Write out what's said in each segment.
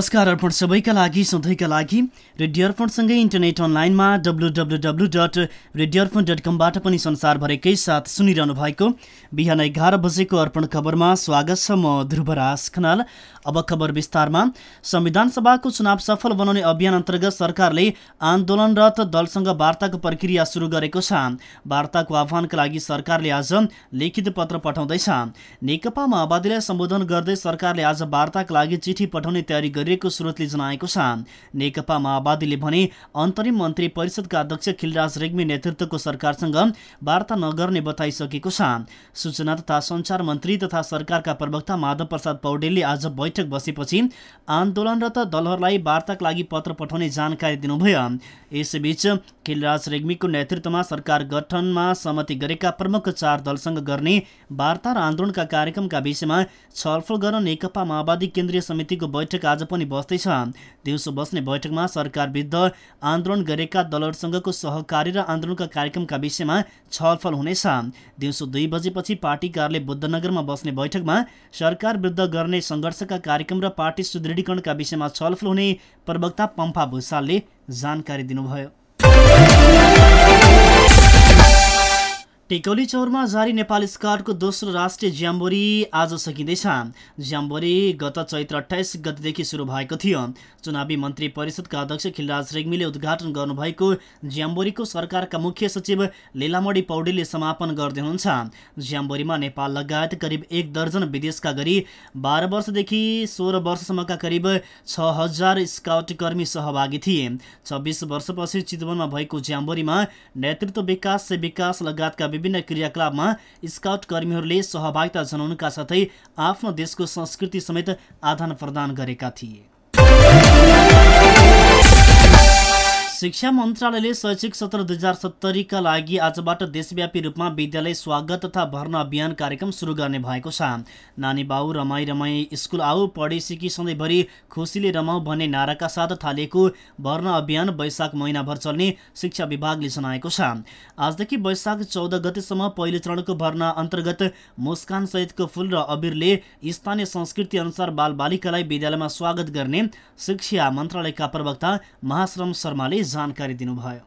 नमस्कार अर्पण सबैका लागि सधैँका लागि रेडियो अर्पणसँगै इन्टरनेट अनलाइनमा W W W dot radio Arpan dot कमबाट पनि संसारभरिकै साथ सुनिरहनु भएको बिहान एघार बजेको अर्पण खबरमा स्वागत छ म ध्रुवराज खनाल। अब खबर विस्तारमा। संविधान सभाको चुनाव सफल बनाउने अभियान अन्तर्गत सरकारले आन्दोलनरत दलसँग वार्ताको प्रक्रिया सुरु गरेको छ। वार्ताको आह्वानका लागि सरकारले आज लिखित पत्र पठाउँदैछ। नेकपा माओवादीलाई सम्बोधन गर्दै सरकारले आज वार्ताका लागि चिठी पठाउने तयारी गरिएको स्रोतले जनाएको छ। नेकपा माओवादीले भने अन्तरिम मन्त्री परिषदका अध्यक्ष खिलराज रेग्मी नेतृत्वको सरकारसँग वार्ता नगर्ने बताइसकेको छ। सूचना तथा सञ्चार मन्त्री तथा सरकारका प्रवक्ता माधव प्रसाद पौडेलले आज बैठक बसेपछि आन्दोलनरत दलहरूलाई वार्ताका लागि पत्र पठाउने जानकारी दिनुभयो। यसबीच खिलराज रेग्मीको नेतृत्वमा सरकार गठनमा सहमति गरेका प्रमुख चार दलसँग गर्ने वार्ता र आन्दोलनका कार्यक्रमका विषयमा छलफल गर्न नेकपा माओवादी केन्द्रीय समितिको बैठक आज पनि बस्दैछ। दिउँसो बस्ने बैठकमा सरकार विरुद्ध आन्दोलन गरेका दलहरूसँगको सहकारी र आन्दोलनका कार्यक्रमका विषयमा छलफल हुनेछ। दिउँसो दुई बजेपछि पार्टी कार्यालय बुद्धनगरमा बस्ने बैठकमा सरकार विरुद्ध गर्ने सङ्घर्षका कार्यक्रम र पार्टी सुदृढीकरणका विषयमा छलफल हुने प्रवक्ता पम्फा भूषालले जानकारी दिनुभयो। टेकौली चौरमा जारी नेपाल स्काउटको दोस्रो राष्ट्रिय ज्याम्बोरी आज सकिँदैछ। ज्याम्बोरी गत चैत्र अठाइस गतिदेखि सुरु भएको थियो। चुनावी मन्त्री परिषदका अध्यक्ष खिलराज रेग्मीले उद्घाटन गर्नुभएको ज्याम्बोरीको सरकारका मुख्य सचिव लीलामणी पौडेलले समापन गर्दै हुनुहुन्छ। ज्याम्बोरीमा नेपाल लगायत करिब एक दर्जन विदेशका गरी बाह्र वर्षदेखि सोह्र वर्षसम्मका करिब छ हजार स्काउट कर्मी सहभागी थिए। छब्बिस वर्षपछि चितवनमा भएको ज्याम्बोरीमा नेतृत्व विकास विकास लगायतका विभिन्न क्रियाकलापमा स्काउट कर्मीहरूले सहभागिता जनाउनुका साथै आफ्नो देशको संस्कृति समेत आदान गरेका थिए। शिक्षा मन्त्रालयले शैक्षिक सत्र दुई हजार सत्तरीका लागि आजबाट देशव्यापी रूपमा विद्यालय स्वागत तथा भर्ना अभियान कार्यक्रम सुरु गर्ने भएको छ। नानी बाउ रमाई रमाई स्कुल आऊ पढे सिकी सधैँभरि खुसीले रमाऊ भन्ने नाराका साथ थालिएको भर्ना अभियान वैशाख महिनाभर चल्ने शिक्षा विभागले जनाएको छ। आजदेखि वैशाख चौध गतेसम्म पहिलो चरणको भर्ना अन्तर्गत मुस्कान सहितको फुल र अबिरले स्थानीय संस्कृति अनुसार बालबालिकालाई विद्यालयमा स्वागत गर्ने शिक्षा मन्त्रालयका प्रवक्ता महाश्रम शर्माले जानकारी दिनुभयो।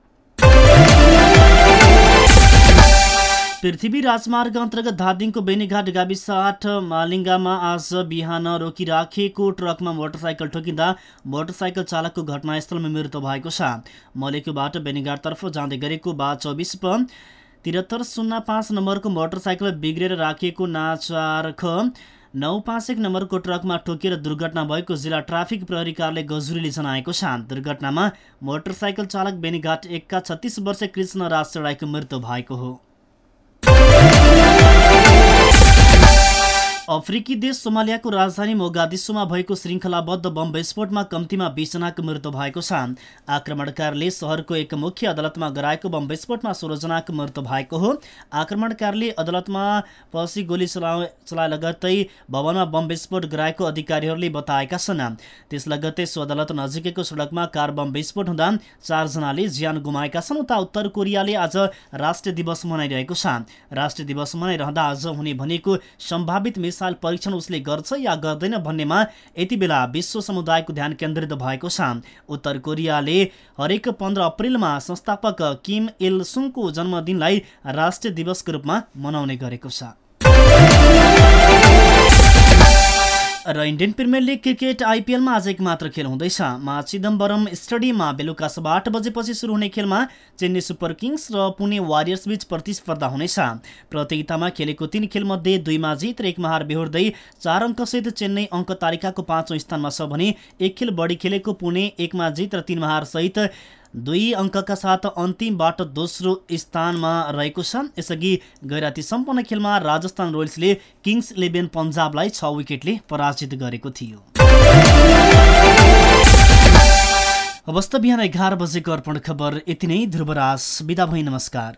पृथ्वी राजमार्ग अन्तर्गत धादिङको बेनीघाट गाविस आठ मालिङ्गामा आज बिहान रोकिराखेको ट्रकमा मोटरसाइकल ठोकिँदा मोटरसाइकल चालकको घटनास्थलमा मृत्यु भएको छ। मलेकुबाट बेनीघाटतर्फ जाँदै गरेको बा चौबिस प त्रिहत्तर शून्य पाँच नम्बरको मोटरसाइकल बिग्रेर राखिएको नाचार्ख नौ पाँच एक नम्बरको ट्रकमा ठोकिएर दुर्घटना भएको जिल्ला ट्राफिक प्रहरी कार्यालय गजुरीले जनाएको छ दुर्घटनामा मोटरसाइकल चालक बेनीघाट एकका छत्तिस वर्ष कृष्ण राज मृत्यु भएको हो। अफ्रिकी देश सोमालियाको राजधानी मोगादिसोमा भएको श्रृङ्खलाबद्ध बम विस्फोटमा कम्तीमा बिसजनाको मृत्यु भएको छ। आक्रमणकारीले सहरको एक मुख्य अदालतमा गराएको बम विस्फोटमा सोह्रजनाको मृत्यु भएको हो। आक्रमणकारीले अदालतमा पसी गोली चला चलाए लगत्तै भवनमा बम विस्फोट गराएको अधिकारीहरूले बताएका छन्। त्यस लगत्तै सो अदालत नजिकैको सडकमा कार बम विस्फोट हुँदा चारजनाले ज्यान गुमाएका छन्। उता उत्तर कोरियाले आज राष्ट्रिय दिवस मनाइरहेको छ। राष्ट्रिय दिवस मनाइरहँदा आज हुने भनेको सम्भावित मिसाइल परीक्षण उसले गर्छ या गर्दैन भन्नेमा यति बेला विश्व समुदायको ध्यान केन्द्रित भएको छ। उत्तर कोरियाले हरेक पन्ध्र अप्रेलमा संस्थापक किम इल सुङको जन्मदिनलाई राष्ट्रिय दिवसको रूपमा मनाउने गरेको छ। र इन्डियन प्रिमियर लिग क्रिकेट आइपिएलमा आज एक मात्र खेल हुँदैछ। मा चिदम्बरम स्टेडियममा बेलुका सभा आठ बजेपछि सुरु हुने खेलमा चेन्नई सुपर किङ्स र पुणे वारियर्स बीच प्रतिस्पर्धा हुनेछ। प्रतियोगितामा खेलेको तीन खेलमध्ये दुईमा जित र एकमा हार बेहोर्दै चार अङ्कसहित चेन्नई अङ्क तालिकाको पाँचौँ स्थानमा छ भने एक खेल बढी खेलेको पुणे एकमा जित र तिनमा हार सहित दुई अङ्कका साथ अन्तिमबाट दोस्रो स्थानमा रहेको छ यसअघि गैराती सम्पन्न खेलमा राजस्थान रोयल्सले किङ्स इलेभेन पन्जाबलाई छ विकेटले पराजित गरेको थियो। अवस्था बिहान एघार बजेको अर्पण खबर। यति नै ध्रुवराज बिदा भई नमस्कार।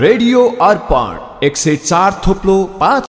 Radio Arpan एक से चार थोपलो पाँच